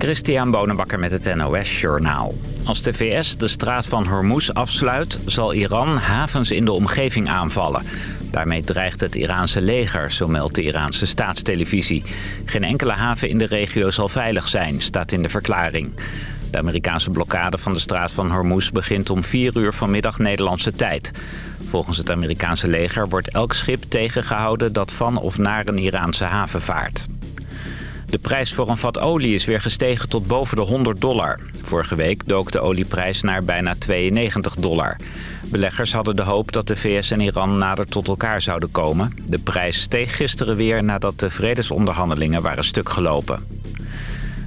Christian Bonenbakker met het NOS Journaal. Als de VS de straat van Hormuz afsluit, zal Iran havens in de omgeving aanvallen. Daarmee dreigt het Iraanse leger, zo meldt de Iraanse staatstelevisie. Geen enkele haven in de regio zal veilig zijn, staat in de verklaring. De Amerikaanse blokkade van de straat van Hormuz begint om 4 uur vanmiddag Nederlandse tijd. Volgens het Amerikaanse leger wordt elk schip tegengehouden dat van of naar een Iraanse haven vaart. De prijs voor een vat olie is weer gestegen tot boven de 100 dollar. Vorige week dook de olieprijs naar bijna 92 dollar. Beleggers hadden de hoop dat de VS en Iran nader tot elkaar zouden komen. De prijs steeg gisteren weer nadat de vredesonderhandelingen waren stuk gelopen.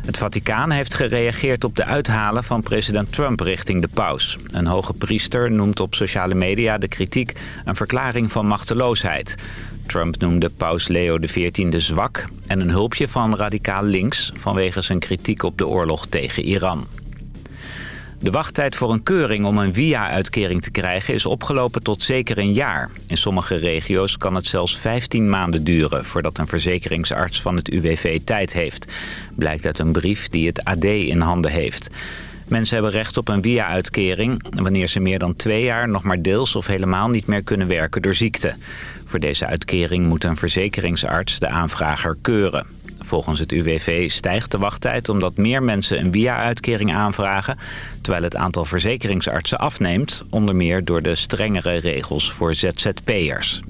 Het Vaticaan heeft gereageerd op de uithalen van president Trump richting de paus. Een hoge priester noemt op sociale media de kritiek een verklaring van machteloosheid. Trump noemde paus Leo XIV zwak en een hulpje van radicaal links... vanwege zijn kritiek op de oorlog tegen Iran. De wachttijd voor een keuring om een via-uitkering te krijgen is opgelopen tot zeker een jaar. In sommige regio's kan het zelfs 15 maanden duren voordat een verzekeringsarts van het UWV tijd heeft. Blijkt uit een brief die het AD in handen heeft. Mensen hebben recht op een via-uitkering wanneer ze meer dan twee jaar nog maar deels of helemaal niet meer kunnen werken door ziekte. Voor deze uitkering moet een verzekeringsarts de aanvrager keuren. Volgens het UWV stijgt de wachttijd omdat meer mensen een via-uitkering aanvragen... terwijl het aantal verzekeringsartsen afneemt... onder meer door de strengere regels voor ZZP'ers.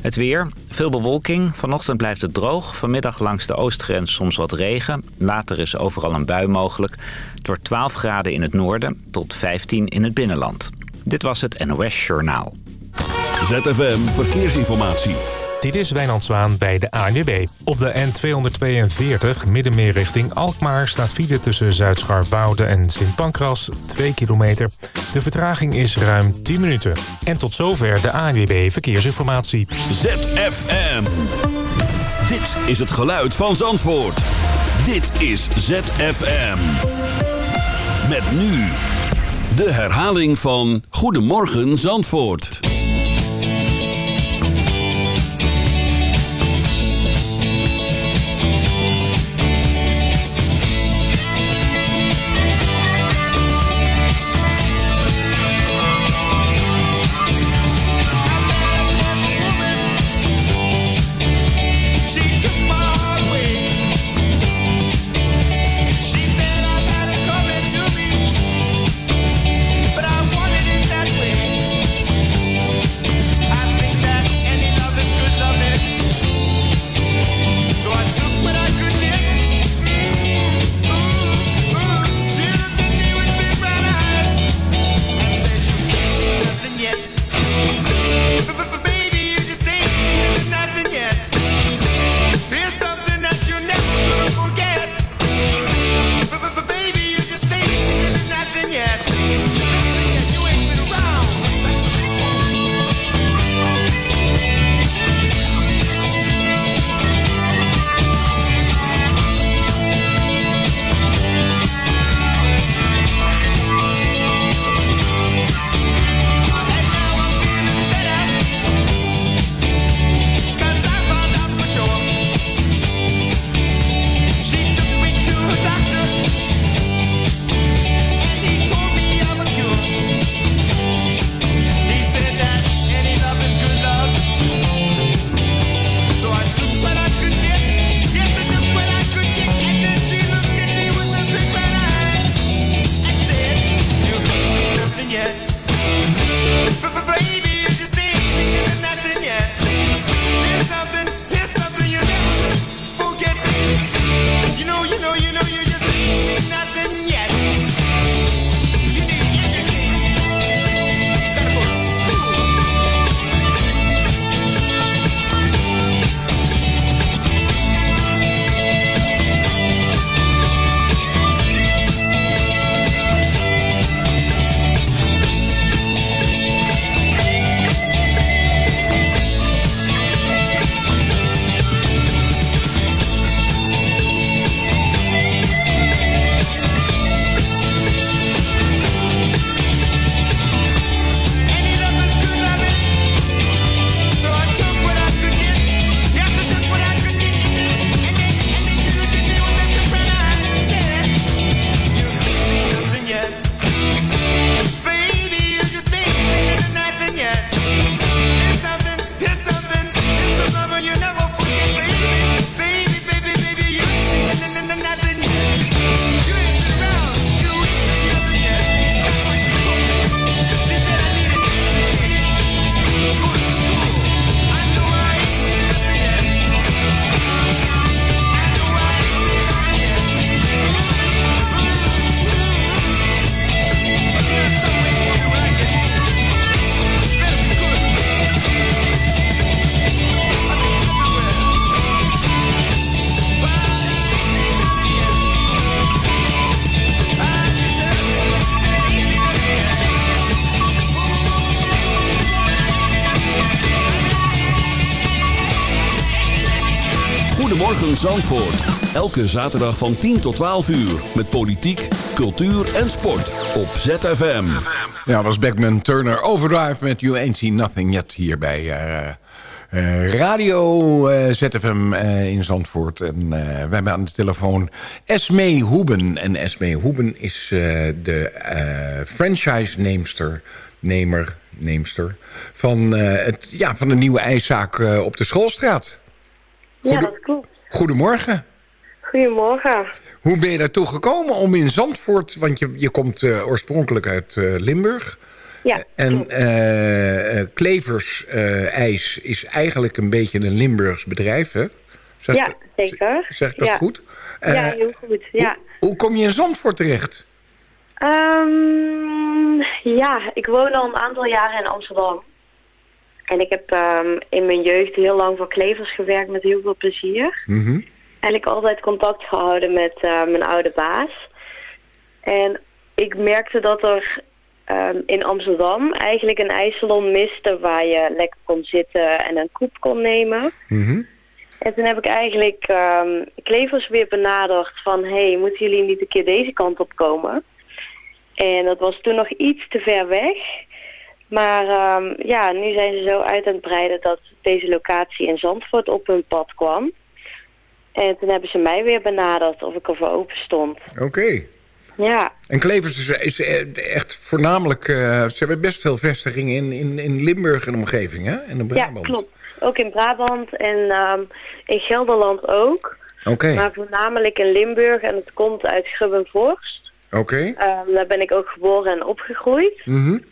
Het weer, veel bewolking. Vanochtend blijft het droog. Vanmiddag langs de oostgrens soms wat regen. Later is overal een bui mogelijk. Het wordt 12 graden in het noorden tot 15 in het binnenland. Dit was het NOS Journaal. ZFM Verkeersinformatie. Dit is Wijnand Zwaan bij de ANWB. Op de N242 middenmeer richting Alkmaar staat file tussen Zuid-Scharwoude en Sint Pancras 2 kilometer. De vertraging is ruim 10 minuten. En tot zover de ANWB Verkeersinformatie. ZFM. Dit is het geluid van Zandvoort. Dit is ZFM. Met nu de herhaling van Goedemorgen Zandvoort. Zandvoort. Elke zaterdag van 10 tot 12 uur. Met politiek, cultuur en sport. Op ZFM. Ja, dat was Beckman Turner Overdrive met You Ain't Seen Nothing Yet hier bij uh, uh, Radio uh, ZFM in Zandvoort. En we hebben aan de telefoon Esme Hoeben. En Esme Hoeben is de franchise-neemster, nemer, neemster van, het, ja, van de nieuwe ijszaak op de Schoolstraat. Goede, ja, dat klopt. Goedemorgen. Goedemorgen. Hoe ben je daartoe gekomen om in Zandvoort... want je, je komt uh, oorspronkelijk uit uh, Limburg... Ja, en uh, Klevers IJs is eigenlijk een beetje een Limburgs bedrijf, hè? Zeg ja, zeker. Zeg dat ja. goed? ja, heel goed, ja. Hoe, hoe, kom je in Zandvoort terecht? Um, ja, ik woon al een aantal jaren in Amsterdam. En ik heb um, in mijn jeugd heel lang voor Klevers gewerkt met heel veel plezier. Mm -hmm. Eigenlijk altijd contact gehouden met uh, mijn oude baas. En ik merkte dat er um, in Amsterdam eigenlijk een ijssalon miste waar je lekker kon zitten en een koep kon nemen. Mm -hmm. En toen heb ik eigenlijk um, Klevers weer benaderd van... hé, hey, moeten jullie niet een keer deze kant op komen? En dat was toen nog iets te ver weg... Maar um, ja, nu zijn ze zo uit aan het breiden dat deze locatie in Zandvoort op hun pad kwam. En toen hebben ze mij weer benaderd of ik ervoor open stond. Oké. Okay. Ja. En Klevers is, is echt voornamelijk... Uh, ze hebben best veel vestigingen in, in, in Limburg en omgeving, hè? En in Brabant. Ja, klopt. Ook in Brabant en um, in Gelderland ook. Oké. Okay. Maar voornamelijk in Limburg en het komt uit Schubbenvorst. Oké. Okay. Um, daar ben ik ook geboren en opgegroeid. Mm -hmm.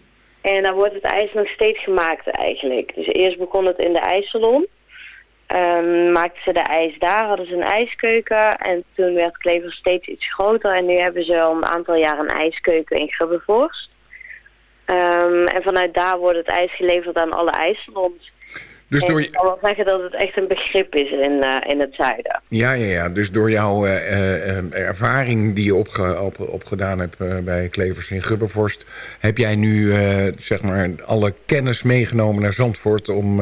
En daar wordt het ijs nog steeds gemaakt eigenlijk. Dus eerst begon het in de ijssalon. Um, maakten ze de ijs daar, hadden ze een ijskeuken. En toen werd Klever steeds iets groter. En nu hebben ze al een aantal jaar een ijskeuken in Grubbevorst. Um, en vanuit daar wordt het ijs geleverd aan alle ijssalons. Dus door... Ik kan wel zeggen dat het echt een begrip is in, uh, in het zuiden. Ja, ja, ja. Dus door jouw uh, uh, ervaring die je opge op, opgedaan hebt bij Klevers in Grubbevorst... heb jij nu zeg maar alle kennis meegenomen naar Zandvoort om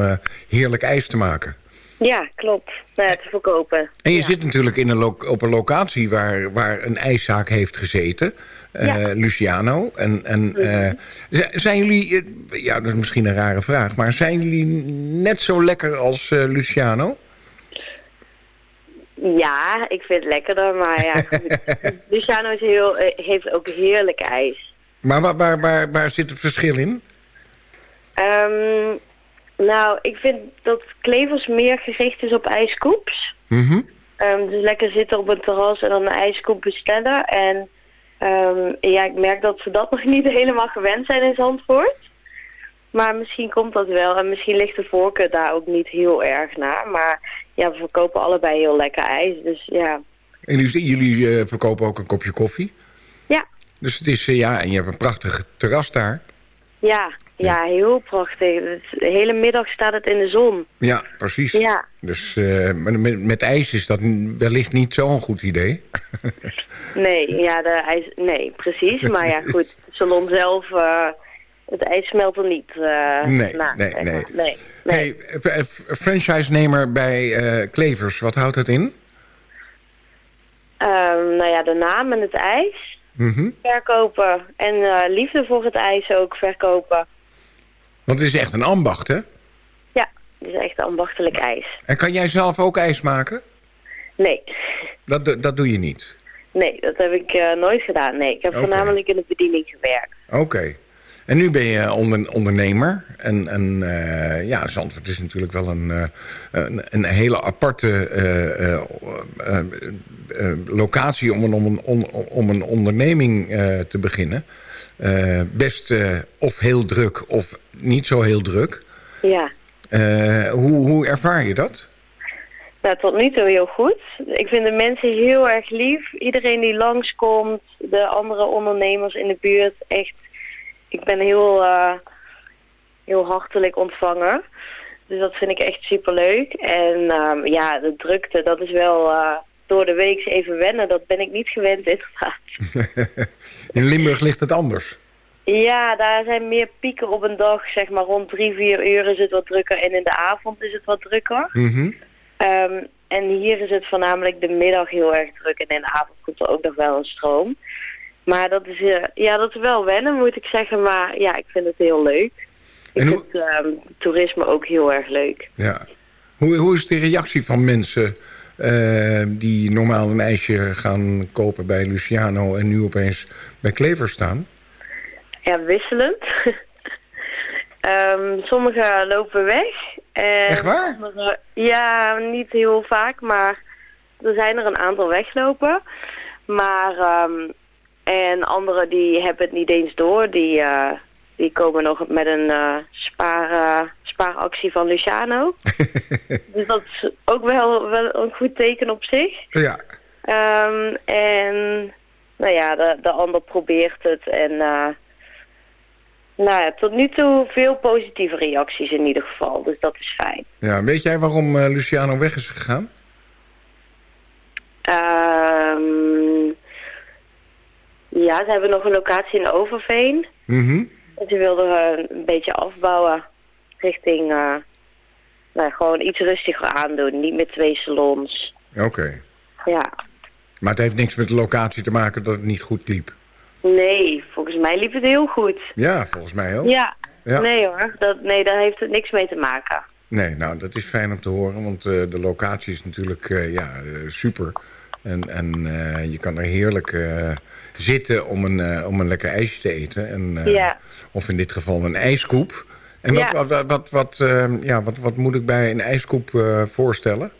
heerlijk ijs te maken? Ja, klopt. Nou te verkopen. En je ja. zit natuurlijk in een op een locatie waar, waar een ijszaak heeft gezeten... Ja. Luciano. En, en uh, zijn jullie, ja dat is misschien een rare vraag... maar zijn jullie net zo lekker als Luciano? Ja, ik vind het lekkerder, maar ja, Luciano is heel, heeft ook heerlijk ijs. Maar waar, waar, waar, waar zit het verschil in? Um, nou, ik vind dat Klevers meer gericht is op ijskoeps. Mm -hmm. um, dus lekker zitten op een terras en dan een ijskoep bestellen. En um, ja, ik merk dat ze dat nog niet helemaal gewend zijn in Zandvoort. Maar misschien komt dat wel. En misschien ligt de voorkeur daar ook niet heel erg naar. Maar ja, we verkopen allebei heel lekker ijs. Dus ja. En jullie, jullie uh, verkopen ook een kopje koffie? Ja. Dus het is, uh, ja, en je hebt een prachtig terras daar. Ja, ja, heel prachtig. De hele middag staat het in de zon. Ja, precies. Ja. Dus uh, met, met ijs is dat wellicht niet zo'n goed idee. nee, ja, de ijs, nee, precies. Maar ja, goed, salon zelf, uh, het ijs smelt er niet uh, nee, na. Nee, nee. nee, nee. Hey, franchise-nemer bij uh, Klevers, wat houdt dat in? Um, nou ja, de naam en het ijs. Mm -hmm. Verkopen. En uh, liefde voor het ijs ook verkopen. Want het is echt een ambacht, hè? Ja, het is echt ambachtelijk ijs. En kan jij zelf ook ijs maken? Nee. Dat, dat doe je niet? Nee, dat heb ik uh, nooit gedaan. Nee, ik heb okay. voornamelijk in de bediening gewerkt. Oké. Okay. En nu ben je onder, ondernemer. En, en uh, ja, Zandvoort is natuurlijk wel een, uh, een, een, hele aparte locatie om een, om een, om een onderneming te beginnen. Best of heel druk of niet zo heel druk. Ja. Uh, hoe, hoe ervaar je dat? Nou, tot nu toe heel goed. Ik vind de mensen heel erg lief. Iedereen die langskomt, de andere ondernemers in de buurt, echt... Ik ben heel, heel hartelijk ontvangen. Dus dat vind ik echt superleuk. En um, ja, de drukte, dat is wel door de week even wennen. Dat ben ik niet gewend inderdaad. In Limburg ligt het anders. Ja, daar zijn meer pieken op een dag. Zeg maar rond drie, vier uur is het wat drukker. En in de avond is het wat drukker. Mm -hmm. um, en hier is het voornamelijk de middag heel erg druk en in de avond komt er ook nog wel een stroom. Maar dat is, uh, ja, dat is wel wennen, moet ik zeggen. Maar ja, ik vind het heel leuk. Ik hoe... vind uh, toerisme ook heel erg leuk. Ja. Hoe, hoe is de reactie van mensen uh, die normaal een ijsje gaan kopen bij Luciano... en nu opeens bij Klever staan? Ja, wisselend. um, sommigen lopen weg. En Echt waar? Andere, ja, niet heel vaak, maar er zijn er een aantal weglopen. Maar, um, en anderen die hebben het niet eens door. Die, uh, die komen nog met een uh, spaar, uh, spaaractie van Luciano. dus dat is ook wel, wel een goed teken op zich. Ja. Um, en nou ja, de, de ander probeert het en... Nou ja, tot nu toe veel positieve reacties in ieder geval. Dus dat is fijn. Ja, weet jij waarom uh, Luciano weg is gegaan? Um, ja, ze hebben nog een locatie in Overveen. Mm -hmm. En ze wilden een beetje afbouwen richting... Uh, nou, gewoon iets rustiger aandoen. Niet met twee salons. Oké. Okay. Ja. Maar het heeft niks met de locatie te maken dat het niet goed liep? Nee, volgens mij liep het heel goed. Ja, volgens mij ook. Ja, ja. nee hoor, dat, nee, daar heeft het niks mee te maken. Nee, nou dat is fijn om te horen, want uh, de locatie is natuurlijk uh, ja, uh, super. En, en je kan er heerlijk zitten om een, om een lekker ijsje te eten. En, ja. Of in dit geval een ijskoep. En wat, ja. wat, wat, wat, ja, wat, wat moet ik bij een ijskoep voorstellen?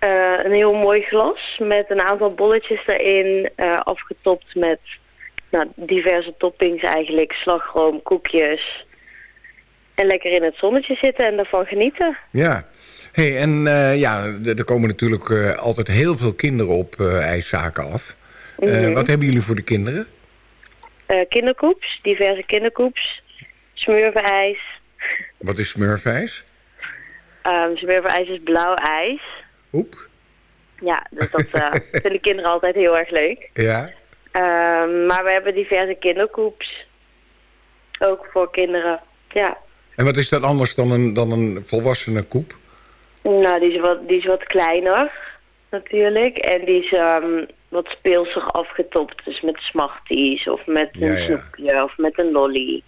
Uh, een heel mooi glas met een aantal bolletjes erin, uh, afgetopt met nou, diverse toppings eigenlijk, slagroom, koekjes. En lekker in het zonnetje zitten en ervan genieten. Ja, hey, en uh, ja, er komen natuurlijk altijd heel veel kinderen op ijszaken af. Mm -hmm. Wat hebben jullie voor de kinderen? kinderkoeps, diverse kinderkoeps, smurfijs. Wat is smurfijs? Um, smurfijs is blauw ijs. Oep. Ja, dus dat uh, vinden kinderen altijd heel erg leuk. Ja. Um, maar we hebben diverse kinderkoeps. Ook voor kinderen, ja. En wat is dat anders dan een, dan een volwassene koep? Nou, die is wat, die is wat kleiner, natuurlijk. En die is um, wat speelsig afgetopt. Dus met smarties of met een ja, snoepje ja. of met een lolly.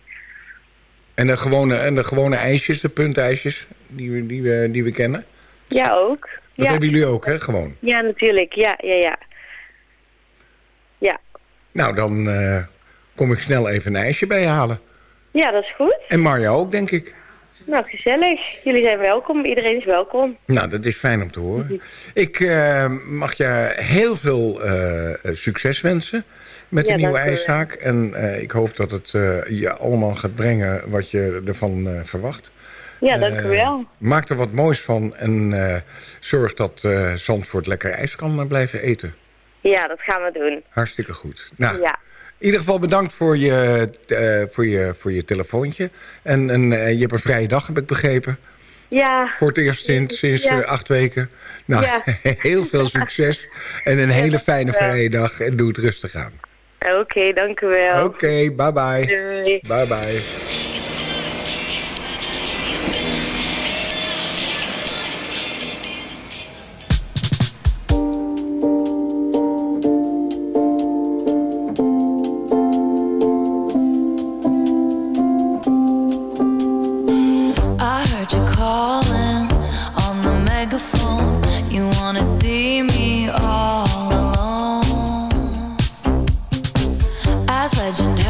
En de gewone, en de gewone ijsjes, de puntijsjes, die we, die we, die we kennen? Ja, ook. Dat ja. hebben jullie ook, hè? Gewoon. Ja, natuurlijk. Ja, ja, ja. Ja. Nou, dan uh, kom ik snel even een ijsje bij je halen. Ja, dat is goed. En Marja ook, denk ik. Nou, gezellig. Jullie zijn welkom. Iedereen is welkom. Nou, dat is fijn om te horen. Ik uh, mag je heel veel uh, succes wensen met de ja, nieuwe ijszaak. En ik hoop dat het je allemaal gaat brengen wat je ervan verwacht. Ja, dank u wel. Uh, maak er wat moois van en uh, zorg dat uh, Zandvoort lekker ijs kan blijven eten. Ja, dat gaan we doen. Hartstikke goed. Nou, ja. in ieder geval bedankt voor je, voor je, voor je telefoontje. En, en je hebt een vrije dag, heb ik begrepen. Ja. Voor het eerst sinds, sinds ja. acht weken. Nou, ja. heel veel succes. En een hele fijne vrije dag. En doe het rustig aan. Oké, okay, dank u wel. Oké, okay, bye bye. Doei. Bye bye.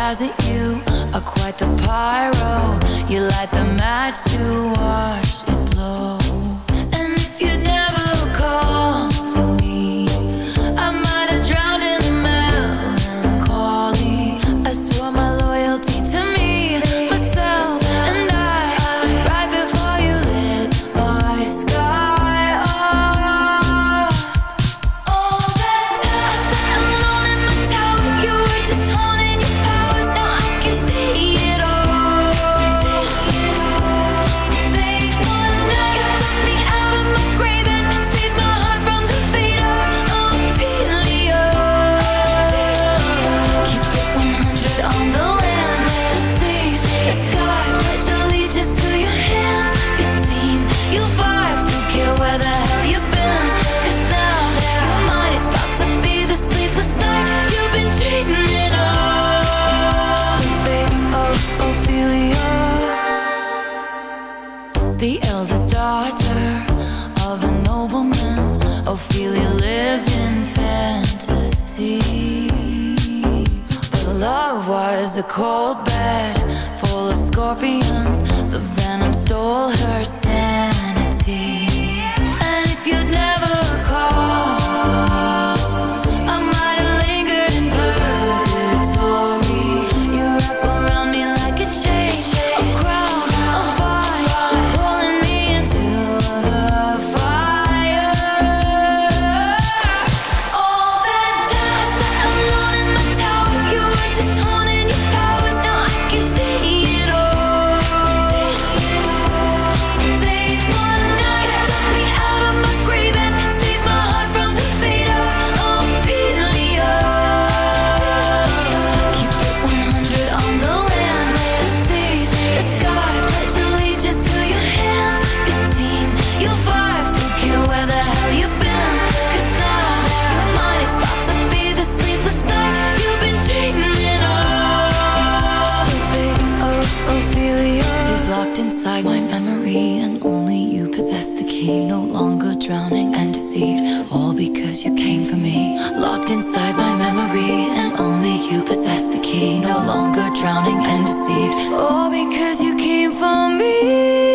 It you are quite the pyro. You light the match to watch it blow cold drowning and deceived, all because you came for me.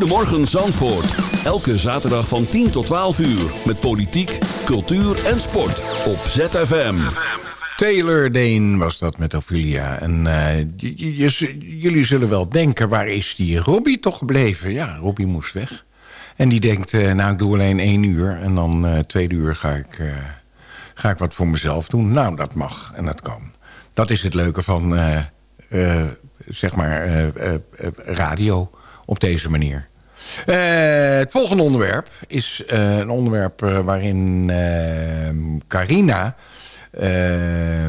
Goedemorgen Zandvoort. Elke zaterdag van 10 tot 12 uur. Met politiek, cultuur en sport. Op ZFM. Taylor Dane was dat met Ophelia. En eh, jullie zullen wel denken, waar is die Robbie toch gebleven? Ja, Robbie moest weg. En die denkt, eh, nou ik doe alleen één uur. En dan eh tweede uur ga ik, ga ik wat voor mezelf doen. Nou, dat mag en dat kan. Dat is het leuke van, zeg maar, radio op deze manier. Eh, het volgende onderwerp is eh, een onderwerp eh, waarin eh, Carina... eh,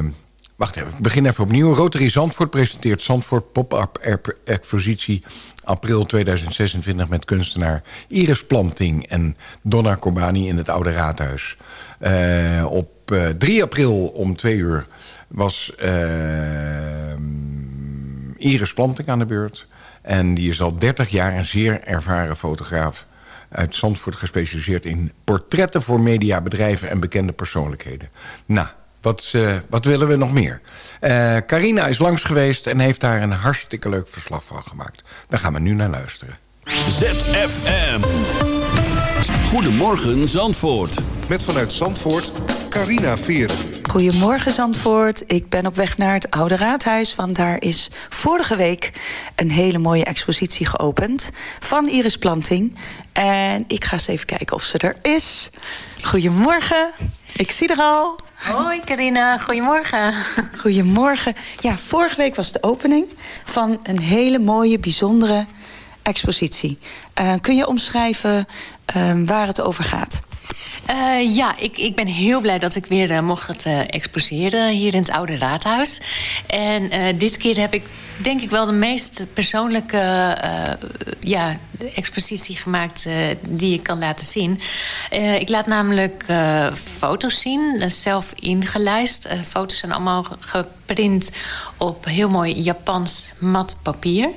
wacht even, ik begin even opnieuw. Rotary Zandvoort presenteert Zandvoort Pop-Up Expositie... april 2026 met kunstenaar Iris Planting en Donna Corbani in het Oude Raadhuis. Op eh, 3 april om 2 uur was eh, Iris Planting aan de beurt. En die is al 30 jaar een zeer ervaren fotograaf uit Zandvoort gespecialiseerd in portretten voor mediabedrijven en bekende persoonlijkheden. Nou, wat, eh, wat willen we nog meer? Eh, Carina is langs geweest en heeft daar een hartstikke leuk verslag van gemaakt. Daar gaan we nu naar luisteren. ZFM. Goedemorgen Zandvoort. Met vanuit Zandvoort, Carina Veren. Goedemorgen Zandvoort. Ik ben op weg naar het Oude Raadhuis, want daar is vorige week een hele mooie expositie geopend van Iris Planting. En ik ga eens even kijken of ze er is. Goedemorgen. Ik zie er al. Hoi Carina, goedemorgen. Goedemorgen. Ja, vorige week was de opening van een hele mooie, bijzondere expositie. Eh, kun je omschrijven eh, waar het over gaat? Eh, ja, ik, ik ben heel blij dat ik weer eh, mocht eh, exposeren hier in het Oude Raadhuis. En dit keer heb ik denk ik wel de meest persoonlijke ja, expositie gemaakt die ik kan laten zien. Ik laat namelijk foto's zien, zelf ingelijst. Foto's zijn allemaal ge- geprint op heel mooi Japans mat papier.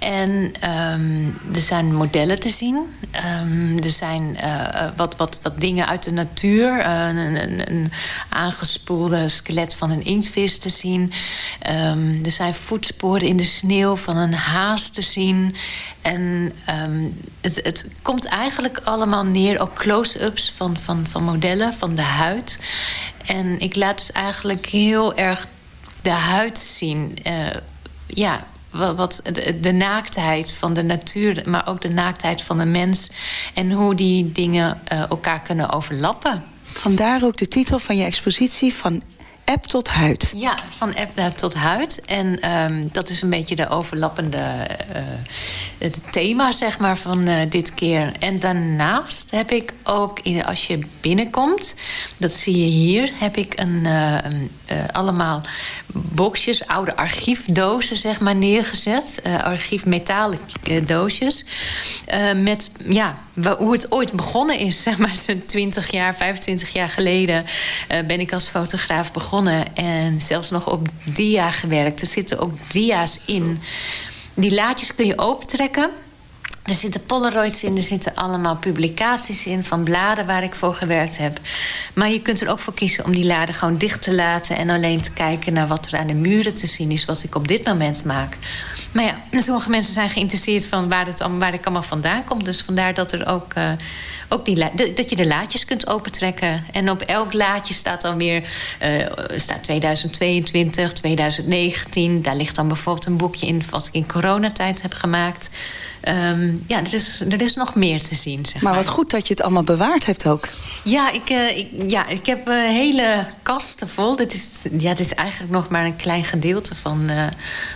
En ehm, er zijn modellen te zien. Ehm, er zijn eh, wat, wat, wat dingen uit de natuur. Eh, een, een, aangespoelde skelet van een inktvis te zien. Ehm, er zijn voetsporen in de sneeuw van een haas te zien. En het, het komt eigenlijk allemaal neer, ook close-ups van, van, van modellen, van de huid. En ik laat dus eigenlijk heel erg de huid zien. Eh, ja, wat, de naaktheid van de natuur, maar ook de naaktheid van de mens. En hoe die dingen eh, elkaar kunnen overlappen. Vandaar ook de titel van je expositie van app tot huid. Ja, van app tot huid. En ehm, dat is een beetje de overlappende eh, thema, zeg maar, van eh, dit keer. En daarnaast heb ik ook, als je binnenkomt... dat zie je hier, heb ik een, eh, allemaal boxjes... oude archiefdozen, zeg maar, neergezet. Archiefmetalen eh, doosjes. Met, ja, hoe het ooit begonnen is. Zeg maar, zo'n 20 jaar, 25 jaar geleden... ben ik als fotograaf begonnen. En zelfs nog op dia gewerkt. Er zitten ook dia's in. Die laadjes kun je opentrekken... Er zitten Polaroids in, er zitten allemaal publicaties in van bladen waar ik voor gewerkt heb. Maar je kunt er ook voor kiezen om die laden gewoon dicht te laten en alleen te kijken naar wat er aan de muren te zien is, wat ik op dit moment maak. Maar ja, sommige mensen zijn geïnteresseerd van waar het, waar het allemaal vandaan komt. Dus vandaar dat, er ook, eh, ook die, dat je de laadjes kunt opentrekken. En op elk laadje staat dan weer eh, staat 2022, 2019. Daar ligt dan bijvoorbeeld een boekje in wat ik in coronatijd heb gemaakt. Ehm, ja, er is, er is nog meer te zien. Zeg Maar wat goed dat je het allemaal bewaard hebt ook. ja, ik, eh, ik, ja, ik heb eh, hele kasten vol. Dit is, ja, dit is eigenlijk nog maar een klein gedeelte van, eh,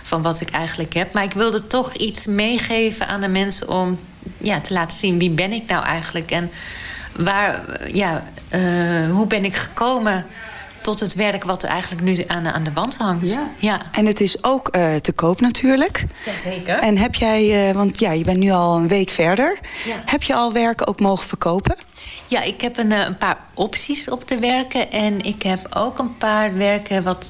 van wat ik eigenlijk heb. Maar ik wilde toch iets meegeven aan de mensen om ja, te laten zien wie ben ik nou eigenlijk. En waar, ja, hoe ben ik gekomen tot het werk wat er eigenlijk nu aan, aan de wand hangt. ja. En het is ook eh, te koop natuurlijk. Jazeker. En heb jij, eh, want ja, je bent nu al een week verder. Ja. Heb je al werken ook mogen verkopen? Ja, ik heb een, eh, een paar opties op de werken. En ik heb ook een paar werken wat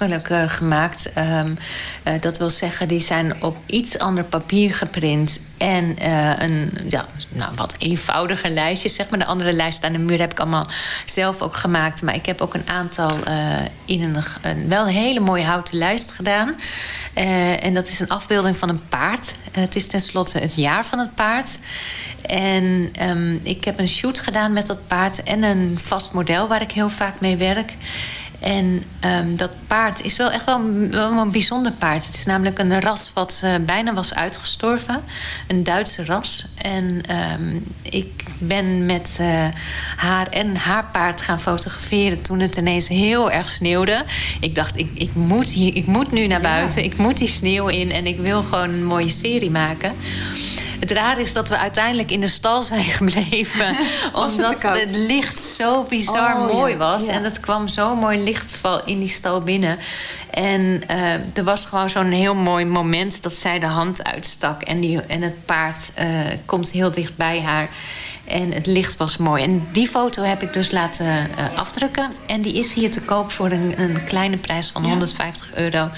toegankelijker gemaakt. Ehm, eh, dat wil zeggen, die zijn op iets ander papier geprint. En eh, een ja, nou, wat eenvoudiger lijstje. Zeg maar. De andere lijst aan de muur heb ik allemaal zelf ook gemaakt. Maar ik heb ook een aantal eh, in een, een wel hele mooie houten lijst gedaan. Eh, en dat is een afbeelding van een paard. Eh, het is tenslotte het jaar van het paard. En ehm, ik heb een shoot gedaan met dat paard en een vast model waar ik heel vaak mee werk. En ehm, dat paard is wel echt wel, een- bijzonder paard. Het is namelijk een ras wat eh, bijna was uitgestorven. Een Duitse ras. En ehm, ik ben met eh, haar en haar paard gaan fotograferen toen het ineens heel erg sneeuwde. Ik dacht, ik, ik, moet, hier, ik moet nu naar buiten. Ik moet die sneeuw in en ik wil gewoon een mooie serie maken. Het raar is dat we uiteindelijk in de stal zijn gebleven. Het omdat het licht zo bizar Oh, mooi ja, was. ja. En het kwam zo mooi lichtval in die stal binnen. En eh, er was gewoon zo'n heel mooi moment dat zij de hand uitstak. En, die, en het paard eh, komt heel dicht bij haar. En het licht was mooi. En die foto heb ik dus laten eh, afdrukken. En die is hier te koop voor een, een kleine prijs van 150 euro.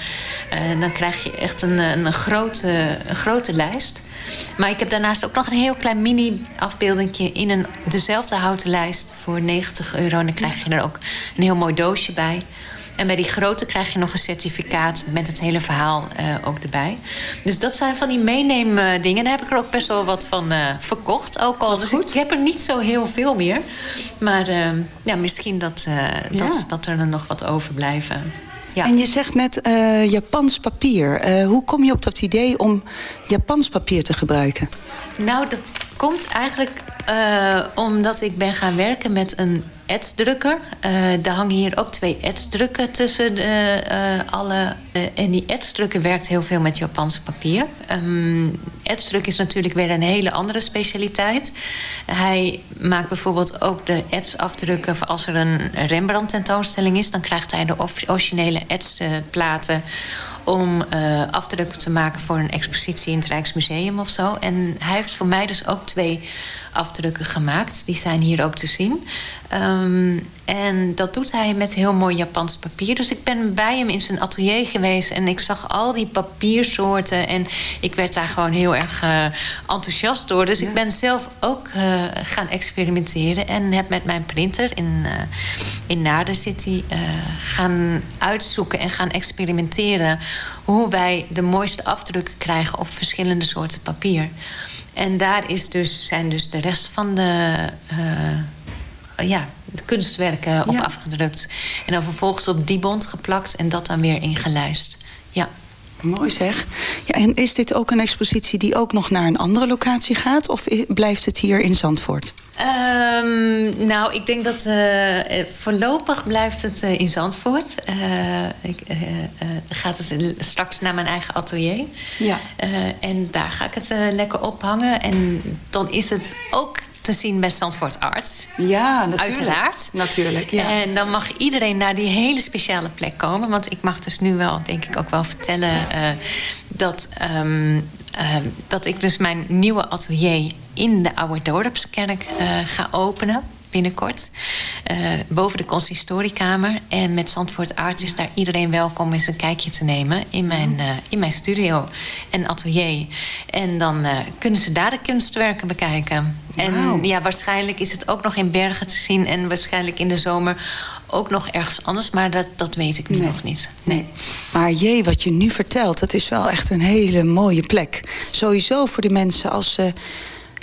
Eh, dan krijg je echt een, een, grote, een grote lijst. Maar ik heb daarnaast ook nog een heel klein mini-afbeeldingje... in een, dezelfde houten lijst voor 90 euro. En dan krijg je er ook een heel mooi doosje bij. En bij die grote krijg je nog een certificaat met het hele verhaal eh, ook erbij. Dus dat zijn van die meeneemdingen. Daar heb ik er ook best wel wat van eh, verkocht. Ook al. Dus ik heb er niet zo heel veel meer. Maar eh, ja, misschien dat, eh, dat, dat er nog wat overblijven. Ja. En je zegt net Japans papier. Hoe kom je op dat idee om Japans papier te gebruiken? Nou, dat komt eigenlijk omdat ik ben gaan werken met een etsdrukker. Eh er hangen hier ook twee etsdrukken tussen eh, alle. eh, en die etsdrukker werkt heel veel met Japans papier. Um, etsdruk is natuurlijk weer een hele andere specialiteit. Hij maakt bijvoorbeeld ook de etsafdrukken als er een Rembrandt tentoonstelling is. Dan krijgt hij de originele etsplaten om eh, afdrukken te maken voor een expositie in het Rijksmuseum of zo. En hij heeft voor mij dus ook twee afdrukken gemaakt. Die zijn hier ook te zien. Ehm, en dat doet hij met heel mooi Japans papier. Dus ik ben bij hem in zijn atelier geweest en ik zag al die papiersoorten. En ik werd daar gewoon heel erg eh, enthousiast door. Dus ik ben zelf ook eh, gaan experimenteren. En heb met mijn printer in, eh, in Naarden City gaan uitzoeken en gaan experimenteren. Hoe wij de mooiste afdrukken krijgen op verschillende soorten papier. En daar is dus, zijn dus de rest van de, ja, de kunstwerken op afgedrukt. En dan vervolgens op die bond geplakt en dat dan weer ingelijst. Ja. Mooi zeg. Ja, en is dit ook een expositie die ook nog naar een andere locatie gaat? Of blijft het hier in Zandvoort? Ehm, nou, ik denk dat eh, eh, voorlopig blijft het eh, in Zandvoort. Eh, ik, eh, eh, gaat het straks naar mijn eigen atelier. Ja. Eh, en daar ga ik het eh, lekker ophangen. En dan is het ook te zien bij Zandvoort Arts. Ja, natuurlijk. Uiteraard. Natuurlijk, ja. En dan mag iedereen naar die hele speciale plek komen. Want ik mag dus nu wel, denk ik, ook wel vertellen... eh, dat, ehm, ehm, dat ik dus mijn nieuwe atelier in de Oude Dorpskerk eh, ga openen binnenkort. eh, boven de consistoriekamer. En met Zandvoort Arts is daar iedereen welkom eens een kijkje te nemen... in mijn, eh, in mijn studio en atelier. En dan eh, kunnen ze daar de kunstwerken bekijken. En ja, waarschijnlijk is het ook nog in Bergen te zien... en waarschijnlijk in de zomer ook nog ergens anders. Maar dat, dat weet ik nu Nee. nog niet. Nee. Maar jee, wat je nu vertelt, dat is wel echt een hele mooie plek. Sowieso voor de mensen als ze...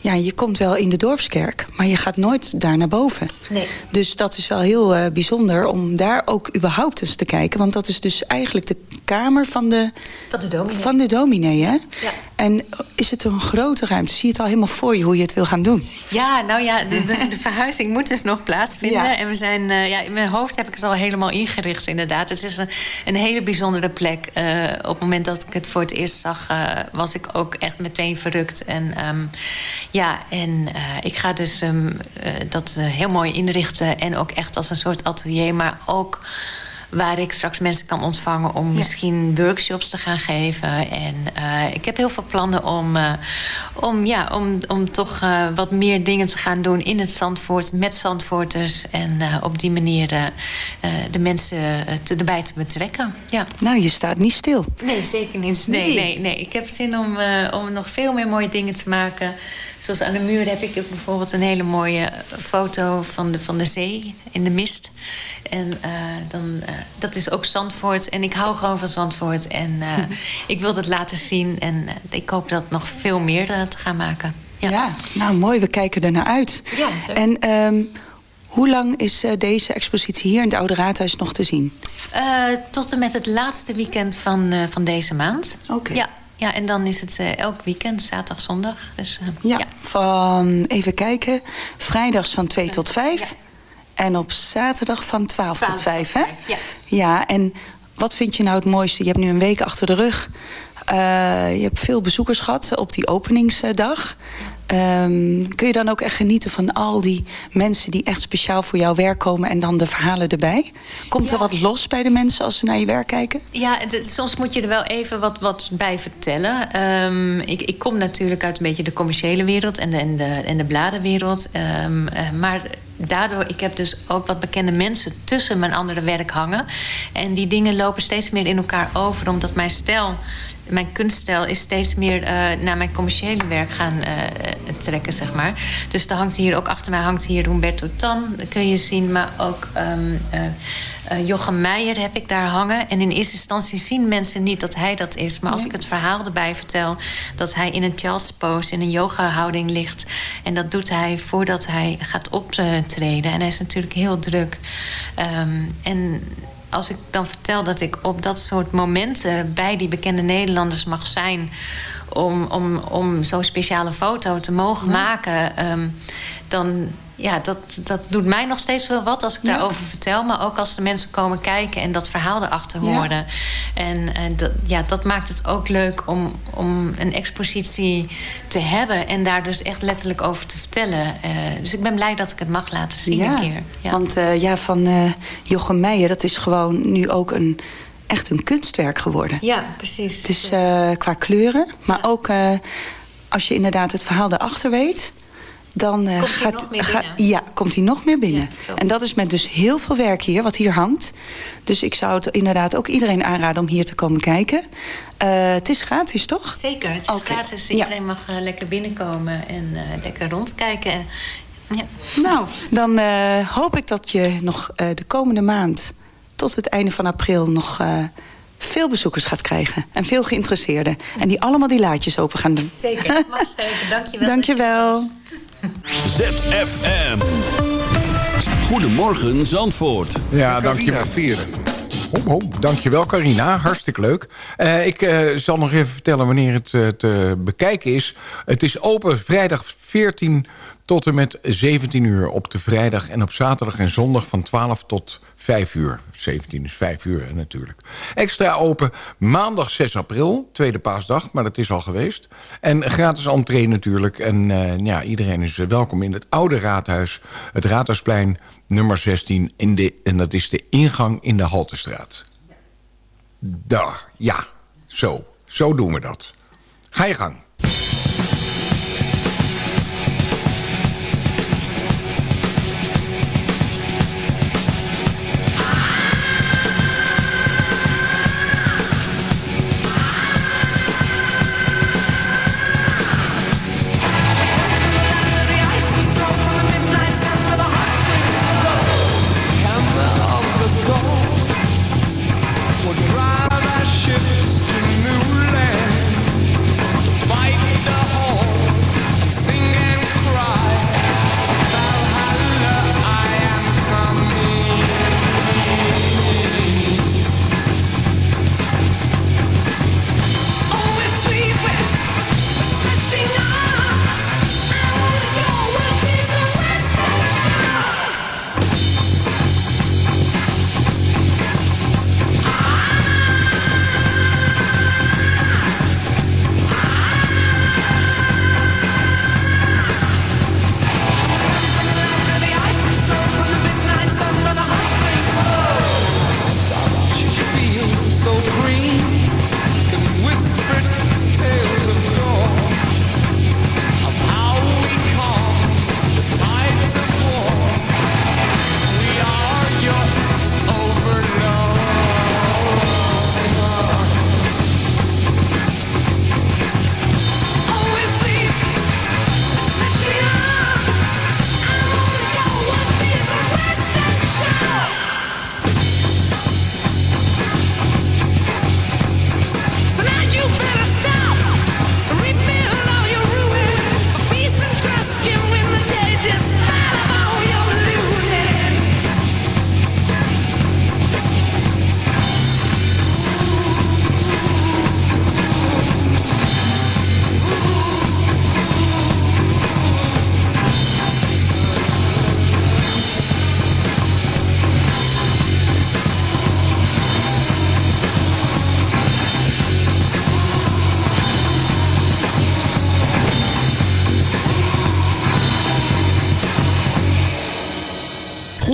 Ja, je komt wel in de dorpskerk, maar je gaat nooit daar naar boven. Nee. Dus dat is wel heel eh, bijzonder om daar ook überhaupt eens te kijken. Want dat is dus eigenlijk de kamer van de, Van de dominee. van de dominee, hè? Ja. En is het een grote ruimte? Zie je het al helemaal voor je hoe je het wil gaan doen? Ja, nou ja, de, de, de verhuizing moet dus nog plaatsvinden. Ja. En we zijn, eh, ja, in mijn hoofd heb ik het al helemaal ingericht, inderdaad. Het is een, een hele bijzondere plek. Eh, op het moment dat ik het voor het eerst zag, eh, was ik ook echt meteen verrukt. En ehm, ja, en eh, ik ga dus ehm, eh, dat eh, heel mooi inrichten. En ook echt als een soort atelier, maar ook waar ik straks mensen kan ontvangen om misschien workshops te gaan geven. En eh, ik heb heel veel plannen om, eh, om, ja, om, om toch eh, wat meer dingen te gaan doen in het Zandvoort met Zandvoorters. En op die manier de mensen te, erbij te betrekken. Ja. Nou, je staat niet stil. Nee, zeker niet. Nee, Nee. nee, nee. Ik heb zin om, om nog veel meer mooie dingen te maken. Zoals aan de muur heb ik ook bijvoorbeeld een hele mooie foto van de, van de zee in de mist. En dan, dat is ook Zandvoort. En ik hou gewoon van Zandvoort. En eh, ik wil dat laten zien. En eh, ik hoop dat nog veel meer eh, te gaan maken. Ja. Ja. nou mooi, we kijken er naar uit. Ja, leuk. en ehm, hoe lang is deze expositie hier in het Oude Raadhuis nog te zien? Tot en met het laatste weekend van, van deze maand. Oké. Ja, ja, en dan is het elk weekend, zaterdag, zondag. Dus, Ja, van even kijken. Vrijdags van 2 tot 5. Ja. En op zaterdag van 12, 12 tot 5, tot hè? 5, ja. Ja, en wat vind je nou het mooiste? Je hebt nu een week achter de rug. Eh, je hebt veel bezoekers gehad op die openingsdag. Ehm, kun je dan ook echt genieten van al die mensen die echt speciaal voor jouw werk komen en dan de verhalen erbij? Komt er wat los bij de mensen als ze naar je werk kijken? Ja, soms moet je er wel even wat, wat bij vertellen. Ehm, ik, ik kom natuurlijk uit een beetje de commerciële wereld en de, en de, en de bladenwereld. Ehm, eh, maar daardoor, ik heb dus ook wat bekende mensen tussen mijn andere werk hangen. En die dingen lopen steeds meer in elkaar over, omdat mijn stijl... Mijn kunststijl is steeds meer eh, naar mijn commerciële werk gaan eh, trekken, zeg maar. Dus er hangt hier ook achter mij hangt hier Humberto Tan, kun je zien. Maar ook ehm, eh, eh, Jochem Meijer heb ik daar hangen. En in eerste instantie zien mensen niet dat hij dat is. Maar als ik het verhaal erbij vertel... dat hij in een child's pose, in een yoga-houding ligt... en dat doet hij voordat hij gaat optreden. En hij is natuurlijk heel druk. Ehm, en als ik dan vertel dat ik op dat soort momenten... bij die bekende Nederlanders mag zijn... om, om, om zo'n speciale foto te mogen maken... ehm, dan ja, dat, dat doet mij nog steeds wel wat als ik Ja. daarover vertel. Maar ook als de mensen komen kijken en dat verhaal erachter Ja. horen. En, en dat, ja, dat maakt het ook leuk om, om een expositie te hebben... en daar dus echt letterlijk over te vertellen. Eh, dus ik ben blij dat ik het mag laten zien een keer. Ja. Want eh, ja, van eh, Jochem Meijer, dat is gewoon nu ook een, echt een kunstwerk geworden. ja, precies. Het is eh, qua kleuren, maar ook als je inderdaad het verhaal erachter weet... dan eh, Komt hij gaat, nog meer ga- binnen? ja, komt hij nog meer binnen. Ja, en dat is met dus heel veel werk hier, wat hier hangt. Dus ik zou het inderdaad ook iedereen aanraden om hier te komen kijken. Eh, het is gratis, toch? Zeker, het is gratis. ja. Iedereen mag eh, lekker binnenkomen en lekker rondkijken. Ja. Nou, dan hoop ik dat je nog de komende maand... tot het einde van april nog veel bezoekers gaat krijgen. En veel geïnteresseerden. En die allemaal die laadjes open gaan doen. Zeker, mag zeker. Dankjewel. ZFM. Goedemorgen Zandvoort. Ja, dankjewel. Hop, hop. Dankjewel Carina, hartstikke leuk. Eh, ik eh, zal nog even vertellen wanneer het eh, te bekijken is. Het is open vrijdag 14 tot en met 17 uur op de vrijdag... en op zaterdag en zondag van 12 tot 5 uur. 17 is 5 uur natuurlijk. Extra open maandag 6 april, tweede paasdag, maar dat is al geweest. En gratis entree natuurlijk. En eh, ja, iedereen is welkom in het oude raadhuis. Het Raadhuisplein nummer 16. In de, en dat is de ingang in de Haltestraat. Daar, ja. Zo, zo doen we dat. Ga je gang.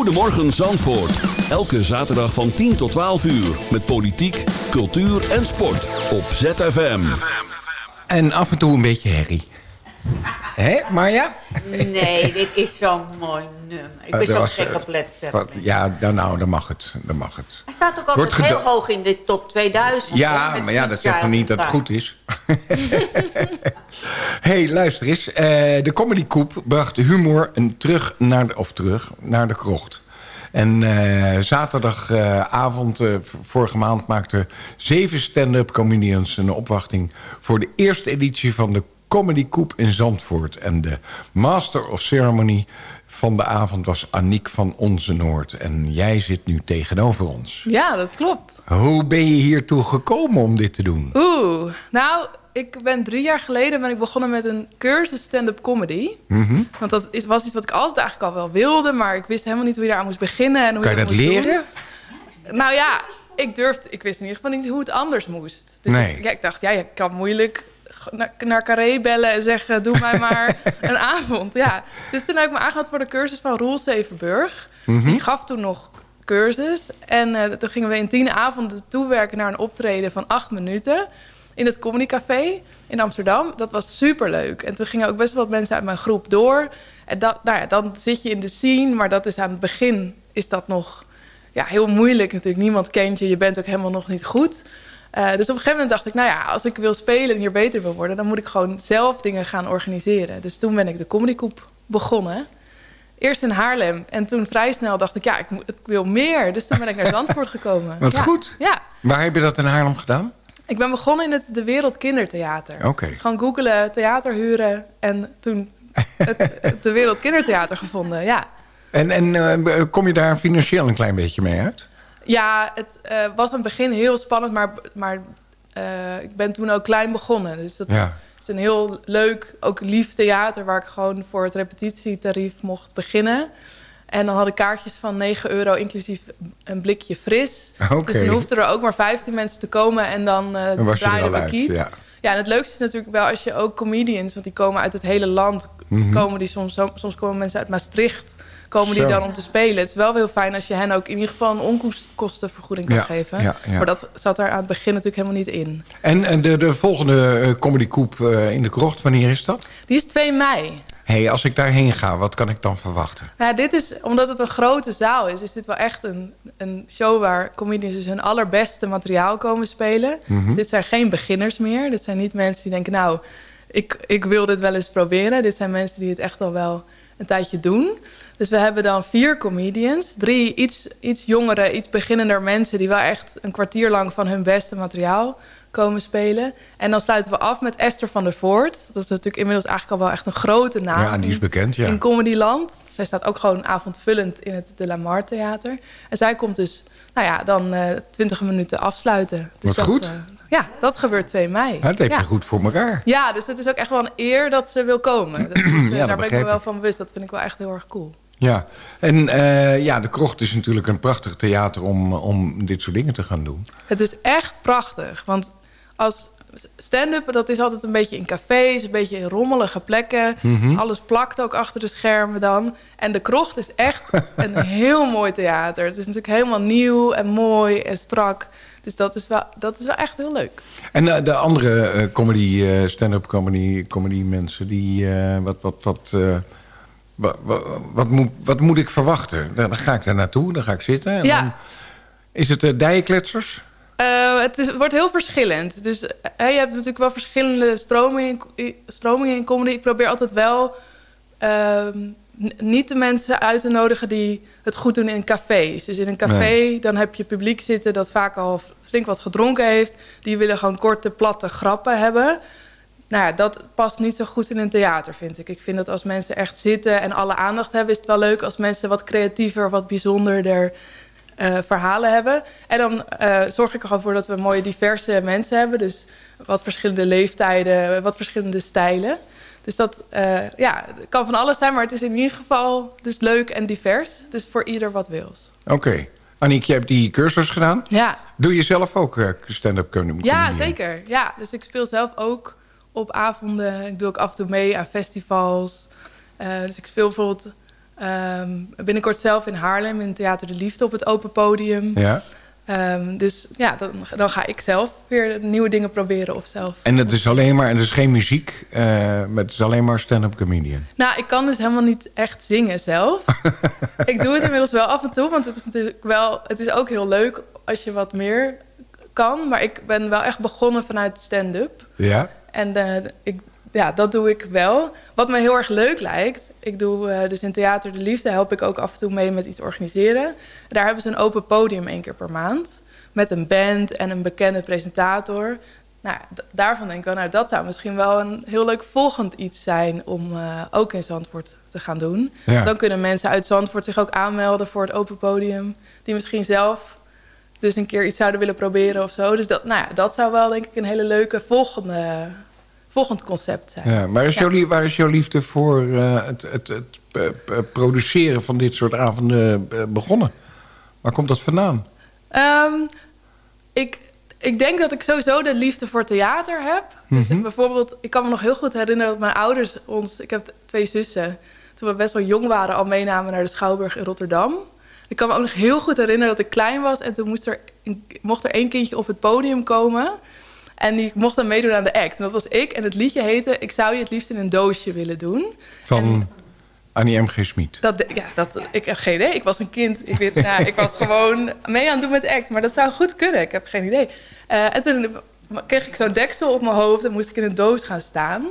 Goedemorgen Zandvoort. Elke zaterdag van 10 tot 12 uur. Met politiek, cultuur en sport. Op ZFM. En af en toe een beetje herrie. Hé, Marja? Nee, dit is zo'n mooi nummer. Ik ben Eh, zo gek eh, op Led. Ja, dan, nou, dan mag het. Dan mag het. Hij staat ook altijd heel hoog in de top 2000. hoor, Ja, maar ja, dat zegt nog niet dat het goed is. hey, luister eens. Eh, de Comedy Coop bracht de humor een terug naar de, of terug naar de krocht. En eh, zaterdagavond, vorige maand, maakten zeven stand-up comedians een opwachting... voor de eerste editie van de Comedy Coop in Zandvoort. En de Master of Ceremony van de avond was Aniek van Onze Noord. En jij zit nu tegenover ons. Ja, dat klopt. Hoe ben je hiertoe gekomen om dit te doen? Oeh, nou, ik ben drie jaar geleden ben ik begonnen met een cursus stand-up comedy. Mhm. Want dat is, was iets wat ik altijd eigenlijk al wel wilde, maar ik wist helemaal niet hoe je daar aan moest beginnen. En hoe Kan je dat moest leren? doen. Nou ja, ik durfde, ik wist in ieder geval niet hoe het anders moest. Dus Nee. ik, ja, ik dacht, ja, je kan moeilijk naar, naar Carré bellen en zeggen, doe mij maar een avond. Ja. Dus toen heb ik me aangemeld voor de cursus van Roel Zevenburg. Mhm. Die gaf toen nog cursus. En eh, toen gingen we in tien avonden toewerken naar een optreden van acht minuten in het Comedy Café in Amsterdam. Dat was superleuk. En toen gingen ook best wel wat mensen uit mijn groep door. En dat, nou ja, dan zit je in de scene, maar dat is aan het begin is dat nog ja, heel moeilijk natuurlijk. Niemand kent je, je bent ook helemaal nog niet goed. Eh, dus op een gegeven moment dacht ik, nou ja, als ik wil spelen en hier beter wil worden... dan moet ik gewoon zelf dingen gaan organiseren. Dus toen ben ik de Comedy Coop begonnen. Eerst in Haarlem en toen vrij snel dacht ik, ja, ik, ik wil meer. Dus toen ben ik naar Zandvoort gekomen. Wat Ja. goed. Ja, Waar heb je dat in Haarlem gedaan? ik ben begonnen in het De Wereld Kindertheater. Oké. Gewoon googelen, theater huren en toen het, het De Wereld Kindertheater gevonden, ja. En, en eh, kom je daar financieel een klein beetje mee uit? Ja, het eh, was aan het begin heel spannend, maar, maar eh, ik ben toen ook klein begonnen. Dus dat Ja. is een heel leuk, ook lief theater... waar ik gewoon voor het repetitietarief mocht beginnen. En dan had ik kaartjes van 9 euro, inclusief een blikje fris. Dus dan hoefden er ook maar 15 mensen te komen en dan eh Dan al we kiet. ja. Ja, en het leukste is natuurlijk wel als je ook comedians... want die komen uit het hele land. Mhm. Komen die soms, soms komen mensen uit Maastricht... komen die dan om te spelen. Het is wel heel fijn als je hen ook in ieder geval... een onkostenvergoeding kan Ja, geven. ja, ja. Maar dat zat er aan het begin natuurlijk helemaal niet in. En, en de, de volgende eh, Comedy Coop eh, in de krocht, wanneer is dat? Die is 2 mei. hey, als ik daarheen ga, wat kan ik dan verwachten? Nou, dit is, omdat het een grote zaal is... is dit wel echt een, een show waar comedians dus hun allerbeste materiaal komen spelen. Mhm. Dus dit zijn geen beginners meer. Dit zijn niet mensen die denken... nou, ik, ik wil dit wel eens proberen. Dit zijn mensen die het echt al wel een tijdje doen. Dus we hebben dan vier comedians. Drie iets, iets jongere, iets beginnender mensen... die wel echt een kwartier lang van hun beste materiaal komen spelen. En dan sluiten we af met Esther van der Voort. Dat is natuurlijk inmiddels eigenlijk al wel echt een grote naam. ja, die is bekend, ja. in Comedyland. Zij staat ook gewoon avondvullend in het De La Mar Theater. En zij komt dus, nou ja, dan eh 20 minuten afsluiten. Dus Wat dat, goed. eh, ja, dat gebeurt 2 mei. Ja, dat heb ja. je goed voor elkaar. Ja, dus het is ook echt wel een eer dat ze wil komen. Eh, dat daar ben ik me wel van bewust. Dat vind ik wel echt heel erg cool. Ja, en eh, ja, de krocht is natuurlijk een prachtig theater om, om dit soort dingen te gaan doen. Het is echt prachtig. Want als stand-up, dat is altijd een beetje in cafés, een beetje in rommelige plekken. Mhm. Alles plakt ook achter de schermen dan. En de krocht is echt een heel mooi theater. Het is natuurlijk helemaal nieuw en mooi en strak. Dus dat is wel, dat is wel echt heel leuk. En eh, de andere eh, comedy, stand-up comedy, comedy mensen, die, wat, wat, wat, wat, moet, wat moet ik verwachten? Dan ga ik daar naartoe, dan ga ik zitten. En Ja. dan, is het uh, dijenkletsers? Eh, het, is, het wordt heel verschillend. Dus eh, je hebt natuurlijk wel verschillende stromingen, stromingen in comedy. Ik probeer altijd wel ehm, niet de mensen uit te nodigen die het goed doen in cafés. Dus in een café, Nee. dan heb je publiek zitten dat vaak al flink wat gedronken heeft. Die willen gewoon korte, platte grappen hebben. Nou ja, dat past niet zo goed in een theater, vind ik. Ik vind dat als mensen echt zitten en alle aandacht hebben... is het wel leuk als mensen wat creatiever, wat bijzonderder eh, verhalen hebben. En dan eh, zorg ik er gewoon voor dat we mooie diverse mensen hebben. Dus wat verschillende leeftijden, wat verschillende stijlen. Dus dat eh, ja, kan van alles zijn, maar het is in ieder geval dus leuk en divers. Dus voor ieder wat wils. Oké. Aniek, je hebt die cursus gedaan. Ja, Doe je zelf ook stand-up comedy? ja zeker. Ja, dus ik speel zelf ook op avonden. Ik doe ook af en toe mee aan festivals. Eh, dus ik speel bijvoorbeeld ehm, binnenkort zelf in Haarlem... in Theater de Liefde op het open podium. Ja. Ehm, dus ja, dan, dan ga ik zelf weer nieuwe dingen proberen of zelf. En het is alleen maar, en het is geen muziek, maar het is alleen maar stand-up comedian. Nou, ik kan dus helemaal niet echt zingen zelf. ik doe het inmiddels wel af en toe, want het is natuurlijk wel... Het is ook heel leuk als je wat meer kan. Maar ik ben wel echt begonnen vanuit stand-up. Ja? En eh, ik, ja, dat doe ik wel. Wat me heel erg leuk lijkt... Ik doe eh, dus in Theater de Liefde help ik ook af en toe mee met iets organiseren. Daar hebben ze een open podium één keer per maand. Met een band en een bekende presentator. Nou, daarvan denk ik wel, nou, dat zou misschien wel een heel leuk volgend iets zijn... om eh, ook in Zandvoort te gaan doen. Ja. Dan kunnen mensen uit Zandvoort zich ook aanmelden voor het open podium. Die misschien zelf dus een keer iets zouden willen proberen of zo. Dus dat, nou ja, dat zou wel denk ik een hele leuke volgende, volgend concept zijn. Ja, maar is Ja. jouw, waar is jouw liefde voor eh, het, het, het eh, p- produceren van dit soort avonden eh, begonnen? Waar komt dat vandaan? Ehm, ik, ik denk dat ik sowieso de liefde voor theater heb. Dus Mhm. bijvoorbeeld, ik kan me nog heel goed herinneren dat mijn ouders ons... Ik heb twee zussen. Toen we best wel jong waren al meenamen naar de Schouwburg in Rotterdam. Ik kan me ook nog heel goed herinneren dat ik klein was... en toen moest er, mocht er één kindje op het podium komen... En die mocht dan meedoen aan de act. En dat was ik. En het liedje heette... Ik zou je het liefst in een doosje willen doen. Van Annie M. G. Smit. Dat, ja, dat, ik heb geen idee. Ik was een kind. Ik, weet, nou, ik was gewoon mee aan het doen met act. Maar dat zou goed kunnen. Ik heb geen idee. Eh, en toen kreeg ik zo'n deksel op mijn hoofd... en moest ik in een doos gaan staan.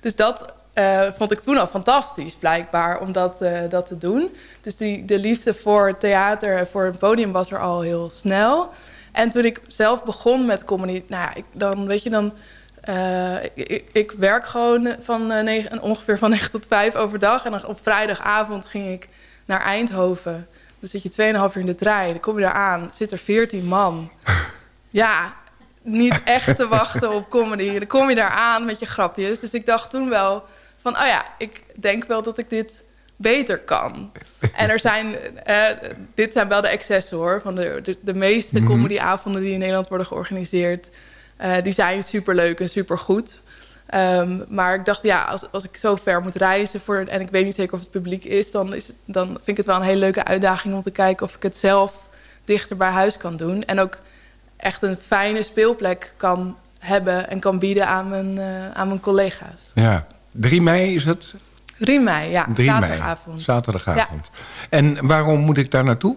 Dus dat eh, vond ik toen al fantastisch, blijkbaar, om dat, eh, dat te doen. Dus die, de liefde voor theater en voor een podium was er al heel snel. En toen ik zelf begon met comedy... Nou ja, ik, dan weet je, dan... eh, ik, ik, ik werk gewoon van, eh, negen, ongeveer van 9 tot 5 overdag. En dan op vrijdagavond ging ik naar Eindhoven Dan zit je 2,5 uur in de trein, dan kom je daar aan, zit er 14 man. Ja, niet echt te wachten op comedy. Dan kom je daar aan met je grapjes. Dus ik dacht toen wel van, oh ja, ik denk wel dat ik dit beter kan. En er zijn, eh, dit zijn wel de excessen hoor. Van de, de, de meeste Mhm. comedyavonden die in Nederland worden georganiseerd... eh, die zijn superleuk en supergoed. Ehm, maar ik dacht, ja, als, als ik zo ver moet reizen... Voor, en ik weet niet zeker of het publiek is... Dan, is het, dan vind ik het wel een hele leuke uitdaging om te kijken... of ik het zelf dichter bij huis kan doen. En ook echt een fijne speelplek kan hebben... en kan bieden aan mijn, eh, aan mijn collega's. Ja. 3 mei is het? 3 mei, ja, 3 mei. zaterdagavond. Zaterdagavond. En waarom moet ik daar naartoe?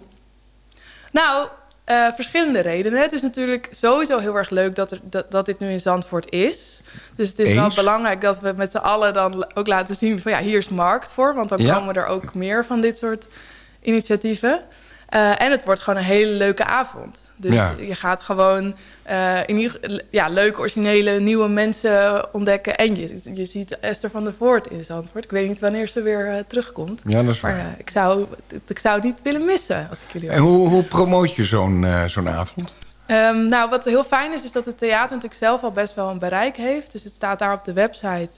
Nou, eh, verschillende redenen. Het is natuurlijk sowieso heel erg leuk dat, er, dat, dat dit nu in Zandvoort is. Dus het is wel belangrijk dat we met z'n allen dan ook laten zien... van ja, hier is markt voor. Want dan Ja. komen er ook meer van dit soort initiatieven. Eh, en het wordt gewoon een hele leuke avond. Dus Ja. je gaat gewoon eh, in ieder, ja, leuke, originele, nieuwe mensen ontdekken. En je, je ziet Esther van der Voort in Zandvoort. Ik weet niet wanneer ze weer eh, terugkomt. Ja, dat is Maar waar. eh, ik, zou, ik zou het niet willen missen als ik jullie En hoe, hoe promoot je zo'n zo'n avond? Ehm, nou, wat heel fijn is, is dat het theater natuurlijk zelf al best wel een bereik heeft. Dus het staat daar op de website.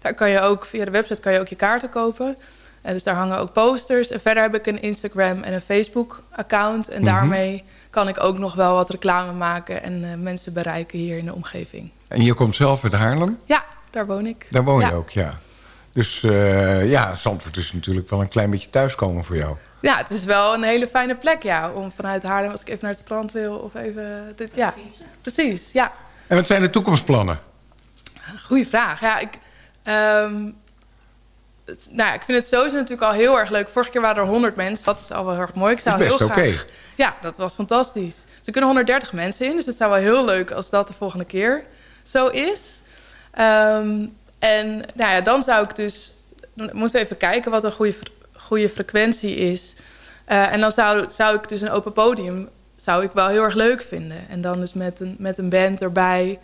Daar kan je ook, via de website kan je ook je kaarten kopen. En dus daar hangen ook posters. En verder heb ik een Instagram en een Facebook-account. En Mhm. daarmee kan ik ook nog wel wat reclame maken... en eh, mensen bereiken hier in de omgeving. En je komt zelf uit Haarlem? Ja, daar woon ik. Daar woon je Ja. ook, ja. Dus eh, ja, Zandvoort is natuurlijk wel een klein beetje thuiskomen voor jou. Ja, het is wel een hele fijne plek, ja. Om vanuit Haarlem, als ik even naar het strand wil of even... Dit, ja, precies, ja. En wat zijn de toekomstplannen? Goeie vraag. Ja, ik, ehm, het- nou ik vind het sowieso natuurlijk al heel erg leuk. Vorige keer waren er 100 mensen. Dat is al wel heel erg mooi. Ik zou Dat is best heel graag... oké. Ja, dat was fantastisch. Er kunnen 130 mensen in. Dus het zou wel heel leuk als dat de volgende keer zo is. Ehm, en nou ja, dan zou ik dus... Dan moeten we even kijken wat een goede, goede frequentie is. Eh, en dan zou, zou ik dus een open podium... zou ik wel heel erg leuk vinden. En dan dus met een, met een band erbij...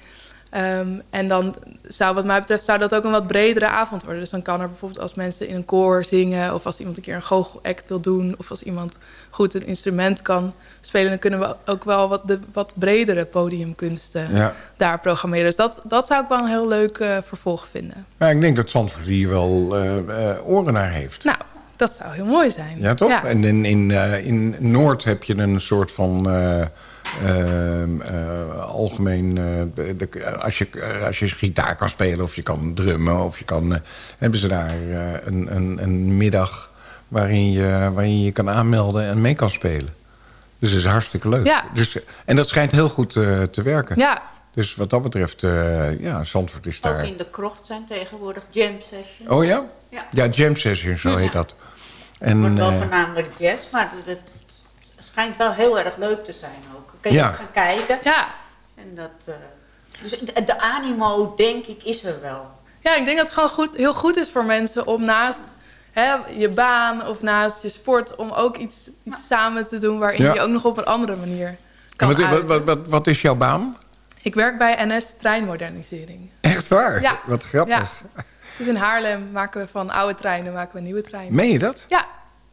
Ehm, en dan zou wat mij betreft zou dat ook een wat bredere avond worden. Dus dan kan er bijvoorbeeld als mensen in een koor zingen... of als iemand een keer een goochelact wil doen... of als iemand goed een instrument kan spelen... dan kunnen we ook wel wat, de, wat bredere podiumkunsten Ja. daar programmeren. Dus dat, dat zou ik wel een heel leuk eh, vervolg vinden. Maar ik denk dat Zandvoort hier wel eh, eh, oren naar heeft. Nou, dat zou heel mooi zijn. Ja, toch? Ja. En in, in, in Noord heb je een soort van algemeen... eh, de, als, je, eh, als je gitaar kan spelen of je kan drummen... of je kan, eh, hebben ze daar eh, een, een, een middag waarin je, waarin je kan aanmelden en mee kan spelen. Dus dat is hartstikke leuk. Ja. Dus, en dat schijnt heel goed eh, te werken. Ja. Dus wat dat betreft, eh, ja, Zandvoort is Ook daar... in de krocht zijn tegenwoordig jam sessions. Oh ja? Ja. Ja, jam session, zo heet dat. Het wordt En, wel eh, voornamelijk jazz, maar het, het schijnt wel heel erg leuk te zijn ook. Kun je ook gaan kijken. Ja. En dat, eh, dus de, de animo, denk ik, is er wel. Ja, ik denk dat het gewoon goed, heel goed is voor mensen om naast hè, je baan of naast je sport... om ook iets, iets samen te doen waarin Ja. je ook nog op een andere manier kan wat, wat, wat, wat is jouw baan? Ik werk bij NS Treinmodernisering. Echt waar? Ja. Wat grappig. Ja. Dus in Haarlem maken we van oude treinen maken we nieuwe treinen. Meen je dat? Ja,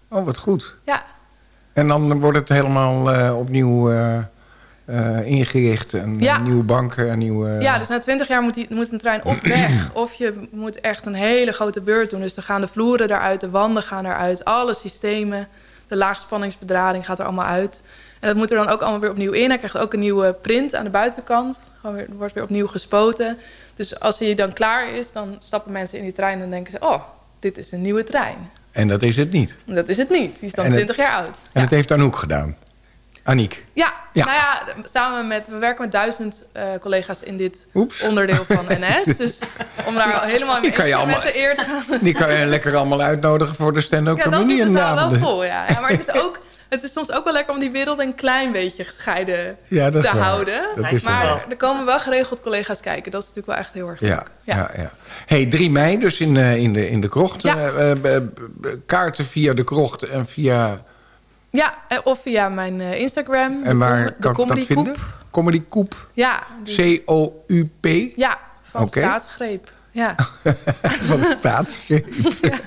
Oh, wat goed. ja. En dan wordt het helemaal eh, opnieuw eh, eh, ingericht. En Ja. eh, nieuwe banken en nieuwe... Ja, dus na twintig jaar moet, die, moet een trein of weg... of je moet echt een hele grote beurt doen. Dus dan gaan de vloeren eruit, de wanden gaan eruit... alle systemen, de laagspanningsbedrading gaat er allemaal uit. En dat moet er dan ook allemaal weer opnieuw in. Hij krijgt ook een nieuwe print aan de buitenkant. Gewoon weer, wordt weer opnieuw gespoten. Dus als hij dan klaar is, dan stappen mensen in die trein... en denken ze, oh, dit is een nieuwe trein. En dat is het niet. Dat is het niet. Die is dan En het- 20 jaar oud. En dat heeft Anouk gedaan. Aniek. Ja, Ja. nou ja, samen met, we werken met duizend eh, collega's in dit Oeps. onderdeel van NS. Dus om daar helemaal mee kan je met de eer te gaan. Die kan je lekker allemaal uitnodigen voor de stand-up Ja, comedy in de zaal wel vol, ja. ja. Maar het is ook, het is soms ook wel lekker om die wereld een klein beetje gescheiden Ja, dat is te waar. houden. Dat is maar waar. er komen wel geregeld collega's kijken. Dat is natuurlijk wel echt heel erg leuk. Ja, ja. Ja, Hey, 3 mei dus in, eh, in, de, in de krocht. Ja. Eh, kaarten via de krocht en via... Ja, eh, of via mijn eh, Instagram. En waar de, kan ik dat vinden? Coop. Comedy Coop. Ja, dus- C-O-U-P. ja, van Oké. staatsgreep. Ja. Van staatsgreep.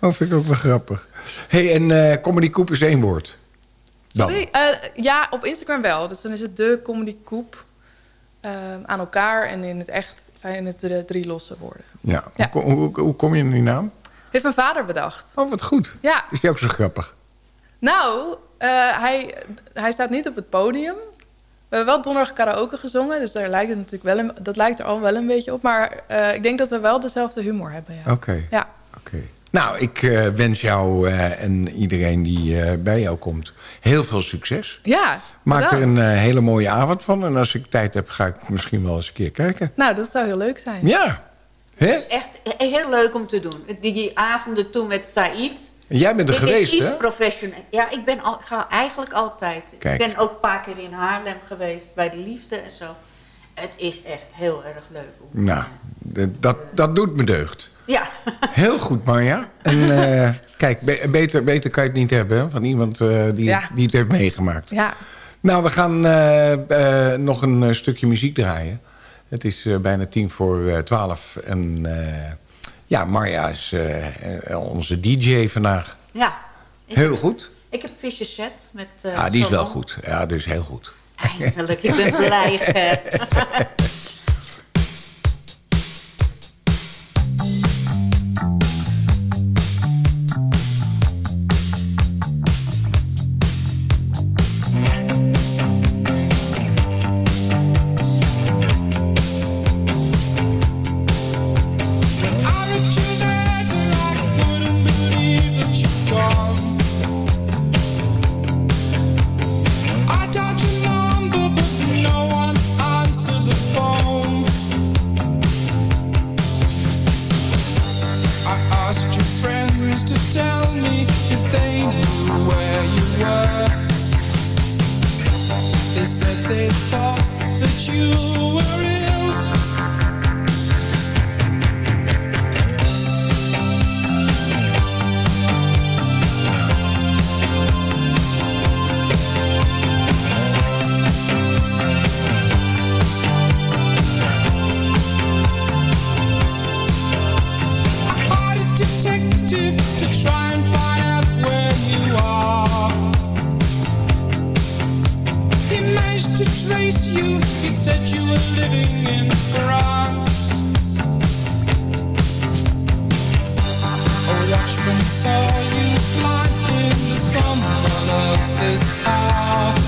Oh, vind ik ook wel grappig. hey, en eh Comedy Koep is één woord. Dan. Sorry? Ja, op Instagram wel. Dus dan is het de Comedy Koep eh, aan elkaar. En in het echt zijn het de drie losse woorden. Ja. Hoe, hoe, hoe kom je in die naam? Heeft mijn vader bedacht. Oh, wat goed. Ja. Is die ook zo grappig? Nou, eh, hij, hij staat niet op het podium. We hebben wel donderdag karaoke gezongen. Dus daar lijkt het natuurlijk wel een, dat lijkt er al wel een beetje op. Maar eh, ik denk dat we wel dezelfde humor hebben. Ja. Oké. Ja. Oké. Nou, ik eh, wens jou eh, en iedereen die eh, bij jou komt heel veel succes. Ja, Maak er een hele mooie avond van. En als ik tijd heb, ga ik misschien wel eens een keer kijken. Nou, dat zou heel leuk zijn. Ja. Hè? Echt heel leuk om te doen. Die, die avonden toen met Said. En jij bent er Dit geweest, is hè? professioneel. Ja, ik, ben al, ik ga eigenlijk altijd. Kijk. Ik ben ook een paar keer in Haarlem geweest bij de liefde en zo. Het is echt heel erg leuk. om- Nou, dat, dat doet me deugd. Ja. Heel goed, Marja. En eh, kijk, be- beter, beter kan je het niet hebben hè, van iemand eh, die, Ja. die het heeft meegemaakt. Ja. Nou, we gaan eh, nog een stukje muziek draaien. Het is eh, bijna tien voor twaalf. En eh, ja, Marja is eh, eh, onze DJ vandaag. ja. Heel goed. Ik heb Vicious Set met... eh, Ja, die is wel goed. Ja, dus heel goed. Eindelijk, ik ben blij. is all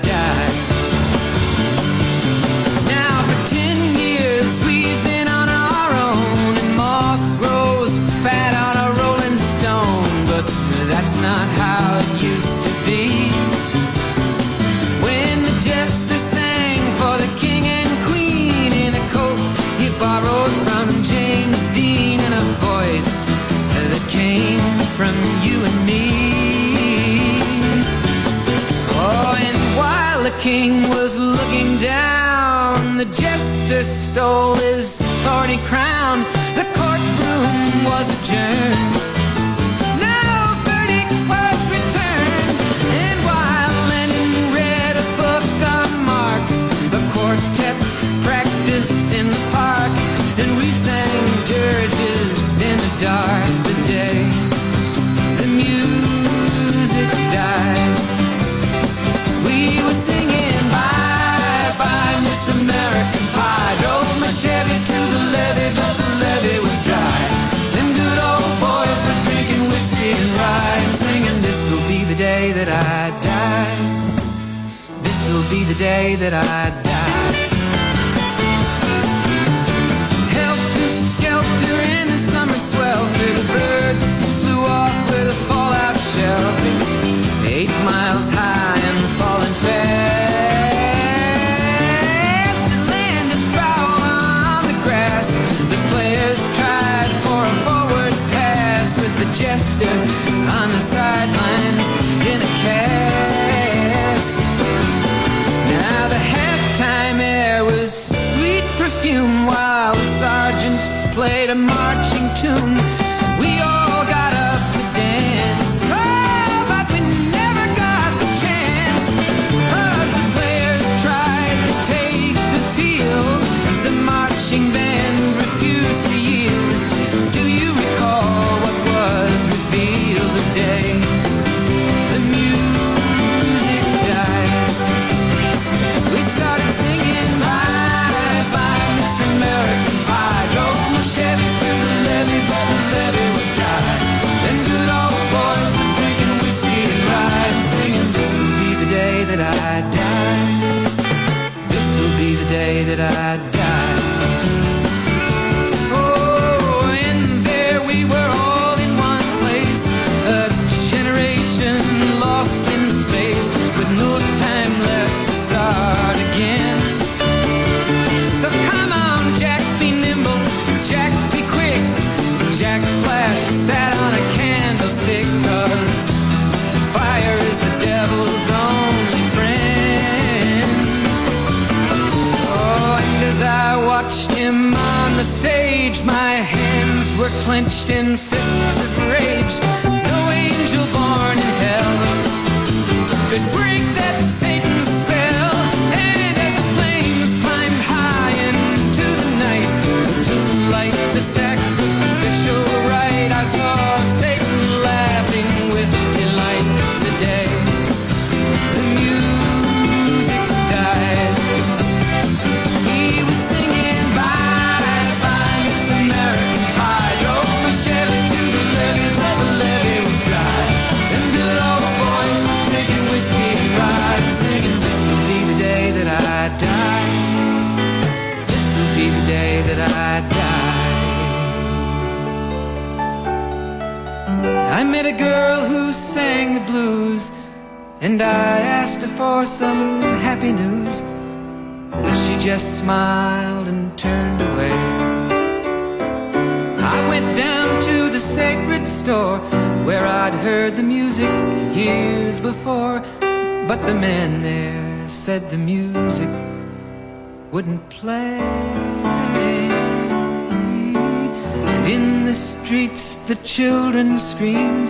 from you and me. Oh, and while the king was looking down, the jester stole his thorny crown. The courtroom was adjourned. that I'd in and I asked her for some happy news. But she just smiled and turned away. I went down to the sacred store where I'd heard the music years before. But the man there said the music wouldn't play. And in the streets the children screamed,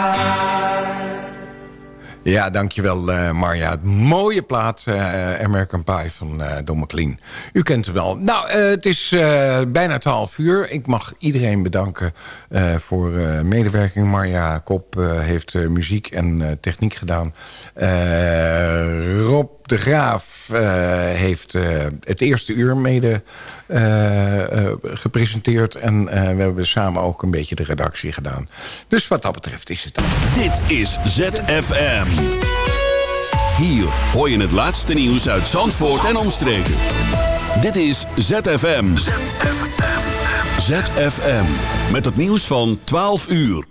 Ja, dankjewel eh Marja. Mooie plaat, eh, American Pie van eh Don McLean. U kent hem wel. Nou, het is bijna 12 uur. Ik mag iedereen bedanken voor medewerking. Marja Kop heeft muziek en techniek gedaan. Rob de Graaf eh, heeft eh, het eerste uur mede eh, gepresenteerd. En we hebben samen ook een beetje de redactie gedaan. Dus wat dat betreft is het... Dit is ZFM. Hier hoor je het laatste nieuws uit Zandvoort en omstreken. Dit is ZFM. ZFM. Met het nieuws van 12 uur.